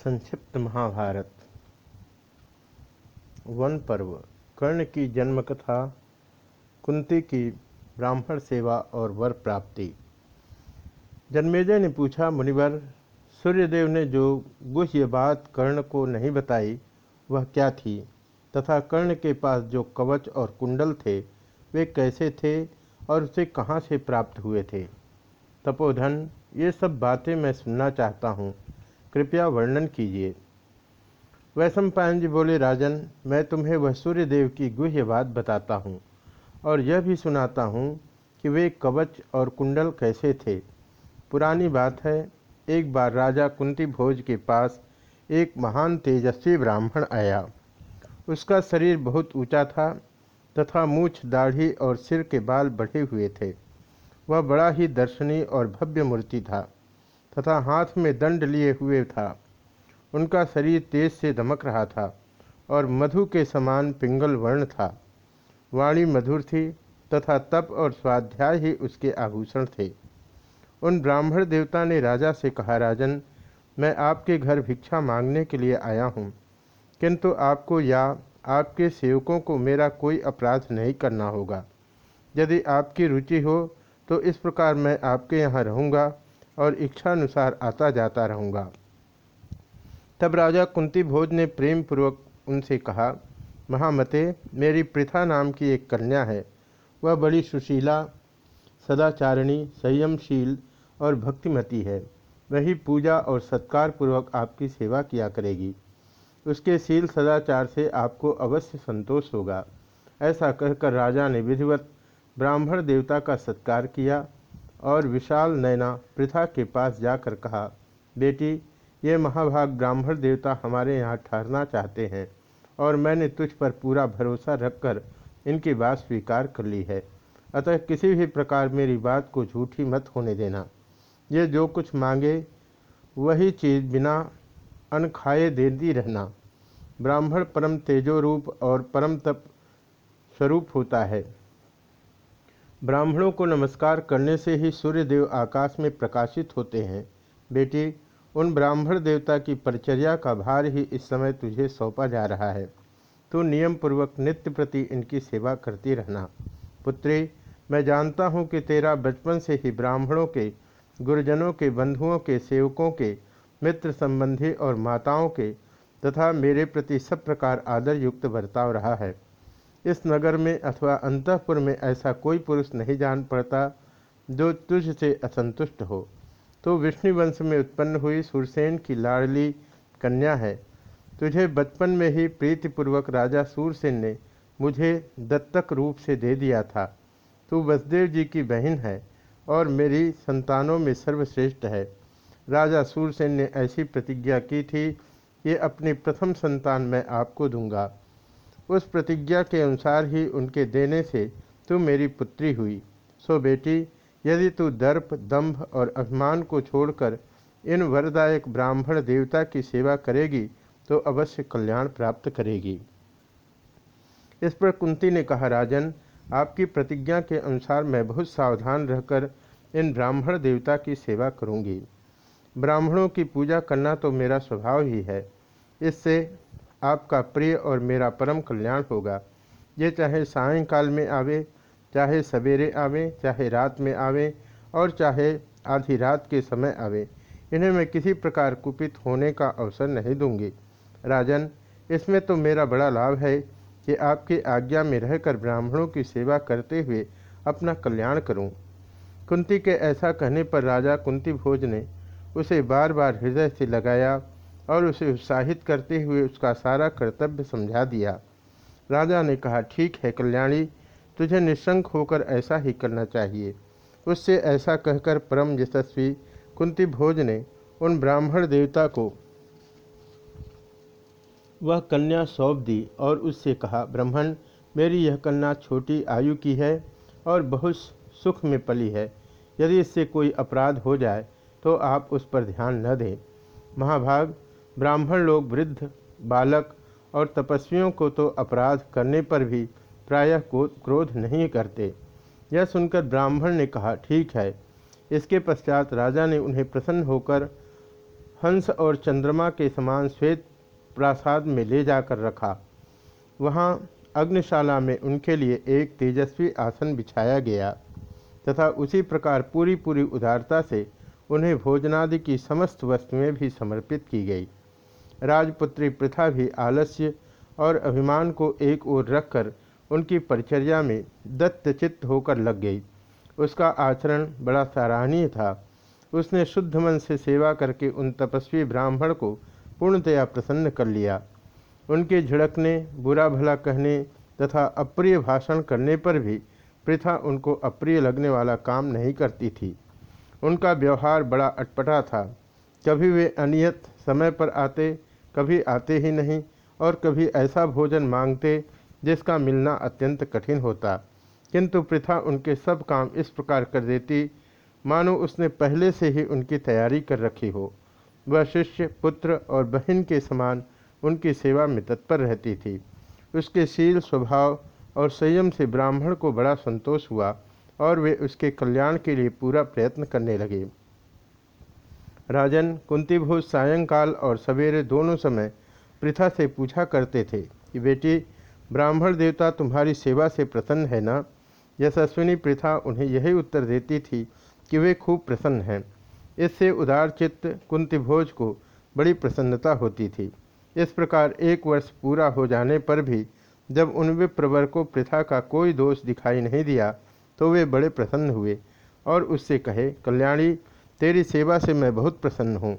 संक्षिप्त महाभारत। वन पर्व, कर्ण की जन्म कथा कुंती की ब्राह्मण सेवा और वर प्राप्ति। जन्मेजय ने पूछा, मुनिवर, सूर्यदेव ने जो गुह्य बात कर्ण को नहीं बताई, वह क्या थी? तथा कर्ण के पास जो कवच और कुंडल थे, वे कैसे थे और उसे कहाँ से प्राप्त हुए थे? तपोधन, ये सब बातें मैं सुनना चाहता हूँ। कृपया वर्णन कीजिए। वैशंपायन जी बोले, राजन, मैं तुम्हें वह सूर्यदेव की गुह्य बात बताता हूँ और यह भी सुनाता हूँ कि वे कवच और कुंडल कैसे थे। पुरानी बात है, एक बार राजा कुंती भोज के पास एक महान तेजस्वी ब्राह्मण आया। उसका शरीर बहुत ऊँचा था तथा मूछ, दाढ़ी और सिर के बाल बढ़े हुए थे। वह बड़ा ही दर्शनीय और भव्य मूर्ति था। तथा हाथ में दंड लिए हुए था। उनका शरीर तेज से दमक रहा था और मधु के समान पिंगल वर्ण था। वाणी मधुर थी तथा तप और स्वाध्याय ही उसके आभूषण थे। उन ब्राह्मण देवता ने राजा से कहा, राजन, मैं आपके घर भिक्षा मांगने के लिए आया हूँ। किंतु आपको या आपके सेवकों को मेरा कोई अपराध नहीं करना होगा। यदि आपकी रुचि हो तो इस प्रकार मैं आपके यहाँ रहूँगा और इच्छानुसार आता जाता रहूँगा। तब राजा कुंती भोज ने प्रेम पूर्वक उनसे कहा, महामते, मेरी प्रथा नाम की एक कन्या है। वह बड़ी सुशीला, सदाचारिणी, संयमशील और भक्तिमती है। वही पूजा और सत्कार पूर्वक आपकी सेवा किया करेगी। उसके शील सदाचार से आपको अवश्य संतोष होगा। ऐसा कहकर राजा ने विधिवत ब्राह्मण देवता का सत्कार किया और विशाल नैना पृथा के पास जाकर कहा, बेटी, ये महाभाग ब्राह्मण देवता हमारे यहाँ ठहरना चाहते हैं और मैंने तुझ पर पूरा भरोसा रखकर इनकी बात स्वीकार कर ली है। अतः किसी भी प्रकार मेरी बात को झूठी मत होने देना। ये जो कुछ मांगे, वही चीज़ बिना अन खाए देती रहना। ब्राह्मण परम तेजो रूप और परम तप स्वरूप होता है। ब्राह्मणों को नमस्कार करने से ही सूर्यदेव आकाश में प्रकाशित होते हैं। बेटी, उन ब्राह्मण देवता की परिचर्या का भार ही इस समय तुझे सौंपा जा रहा है। तू नियम पूर्वक नित्य प्रति इनकी सेवा करती रहना। पुत्री, मैं जानता हूँ कि तेरा बचपन से ही ब्राह्मणों के, गुरुजनों के, बंधुओं के, सेवकों के, मित्र संबंधी और माताओं के, तथा मेरे प्रति सब प्रकार आदर युक्त बर्ताव रहा है। इस नगर में अथवा अंतपुर में ऐसा कोई पुरुष नहीं जान पड़ता जो तुझ से असंतुष्ट हो। तो विष्णुवंश में उत्पन्न हुई सुरसेन की लाडली कन्या है। तुझे बचपन में ही प्रीतिपूर्वक राजा सूरसेन ने मुझे दत्तक रूप से दे दिया था। तू वसुदेव जी की बहन है और मेरी संतानों में सर्वश्रेष्ठ है। राजा सूरसेन ने ऐसी प्रतिज्ञा की थी कि अपनी प्रथम संतान मैं आपको दूँगा। उस प्रतिज्ञा के अनुसार ही उनके देने से तू मेरी पुत्री हुई। सो बेटी, यदि तू दर्प, दंभ और अभिमान को छोड़कर इन वरदायक ब्राह्मण देवता की सेवा करेगी तो अवश्य कल्याण प्राप्त करेगी। इस पर कुंती ने कहा, राजन, आपकी प्रतिज्ञा के अनुसार मैं बहुत सावधान रहकर इन ब्राह्मण देवता की सेवा करूँगी। ब्राह्मणों की पूजा करना तो मेरा स्वभाव ही है। इससे आपका प्रिय और मेरा परम कल्याण होगा। ये चाहे सायंकाल में आवे, चाहे सवेरे आवे, चाहे रात में आवे, और चाहे आधी रात के समय आवे। इन्हें मैं किसी प्रकार कुपित होने का अवसर नहीं दूँगी। राजन, इसमें तो मेरा बड़ा लाभ है कि आपकी आज्ञा में रहकर ब्राह्मणों की सेवा करते हुए अपना कल्याण करूँ। कुंती के ऐसा कहने पर राजा कुंती भोज ने उसे बार बार हृदय से लगाया और उसे उत्साहित करते हुए उसका सारा कर्तव्य समझा दिया। राजा ने कहा, ठीक है कल्याणी, तुझे निशंक होकर ऐसा ही करना चाहिए। उससे ऐसा कहकर परम यशस्वी कुंती भोज ने उन ब्राह्मण देवता को वह कन्या सौंप दी और उससे कहा, ब्राह्मण, मेरी यह कन्या छोटी आयु की है और बहुत सुख में पली है। यदि इससे कोई अपराध हो जाए तो आप उस पर ध्यान न दें। महाभाग ब्राह्मण लोग वृद्ध, बालक और तपस्वियों को तो अपराध करने पर भी प्रायः क्रोध नहीं करते। यह सुनकर ब्राह्मण ने कहा, ठीक है। इसके पश्चात राजा ने उन्हें प्रसन्न होकर हंस और चंद्रमा के समान श्वेत प्रासाद में ले जाकर रखा। वहाँ अग्निशाला में उनके लिए एक तेजस्वी आसन बिछाया गया तथा उसी प्रकार पूरी पूरी उदारता से उन्हें भोजनादि की समस्त वस्तुएँ भी समर्पित की गई। राजपुत्री प्रथा भी आलस्य और अभिमान को एक ओर रखकर उनकी परिचर्या में दत्तचित्त होकर लग गई। उसका आचरण बड़ा सराहनीय था। उसने शुद्ध मन से सेवा करके उन तपस्वी ब्राह्मण को पूर्णतया प्रसन्न कर लिया। उनके झिड़कने, बुरा भला कहने तथा अप्रिय भाषण करने पर भी प्रथा उनको अप्रिय लगने वाला काम नहीं करती थी। उनका व्यवहार बड़ा अटपटा था। कभी वे अनियत समय पर आते कभी आते ही नहीं और कभी ऐसा भोजन मांगते जिसका मिलना अत्यंत कठिन होता। किंतु प्रथा उनके सब काम इस प्रकार कर देती, मानो उसने पहले से ही उनकी तैयारी कर रखी हो। वह शिष्य, पुत्र और बहन के समान उनकी सेवा में तत्पर रहती थी। उसके शील स्वभाव और संयम से ब्राह्मण को बड़ा संतोष हुआ और वे उसके कल्याण के लिए पूरा प्रयत्न करने लगे। राजन, कुंतीभोज, सायंकाल और सवेरे दोनों समय प्रथा से पूछा करते थे कि, बेटी, ब्राह्मण देवता तुम्हारी सेवा से प्रसन्न है ना? यशस्विनी प्रथा उन्हें यही उत्तर देती थी कि वे खूब प्रसन्न हैं। इससे उदार चित्त कुंतीभोज को बड़ी प्रसन्नता होती थी। इस प्रकार एक वर्ष पूरा हो जाने पर भी जब उन विप्रवर को प्रथा का कोई दोष दिखाई नहीं दिया तो वे बड़े प्रसन्न हुए और उससे कहे, कल्याणी तेरी सेवा से मैं बहुत प्रसन्न हूँ।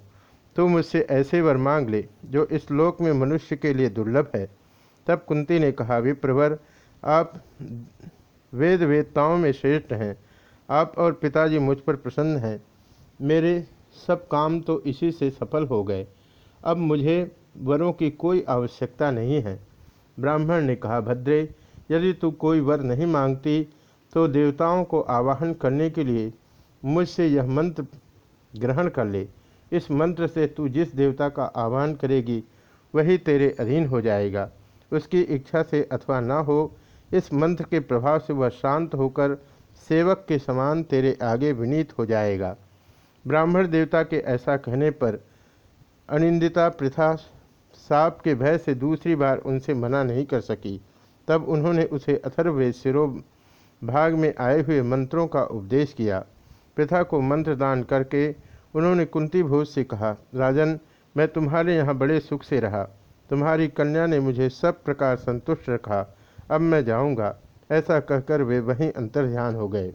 तू मुझसे ऐसे वर मांग ले, जो इस लोक में मनुष्य के लिए दुर्लभ है। तब कुंती ने कहा, विप्रवर, आप वेद वेदताओं में श्रेष्ठ हैं। आप और पिताजी मुझ पर प्रसन्न हैं। मेरे सब काम तो इसी से सफल हो गए। अब मुझे वरों की कोई आवश्यकता नहीं है। ब्राह्मण ने कहा, भद्रे, यदि तू कोई वर नहीं मांगती तो देवताओं को आवाहन करने के लिए मुझसे यह मंत्र ग्रहण कर ले। इस मंत्र से तू जिस देवता का आह्वान करेगी, वही तेरे अधीन हो जाएगा। उसकी इच्छा से अथवा न हो, इस मंत्र के प्रभाव से वह शांत होकर सेवक के समान तेरे आगे विनीत हो जाएगा। ब्राह्मण देवता के ऐसा कहने पर अनिंदिता प्रथा साप के भय से दूसरी बार उनसे मना नहीं कर सकी। तब उन्होंने उसे अथर्वेद सिरो भाग में आए हुए मंत्रों का उपदेश किया। प्रथा को मंत्र दान करके उन्होंने कुंती भोज से कहा, राजन, मैं तुम्हारे यहाँ बड़े सुख से रहा। तुम्हारी कन्या ने मुझे सब प्रकार संतुष्ट रखा। अब मैं जाऊँगा। ऐसा कहकर वे वहीं अंतर्ध्यान हो गए।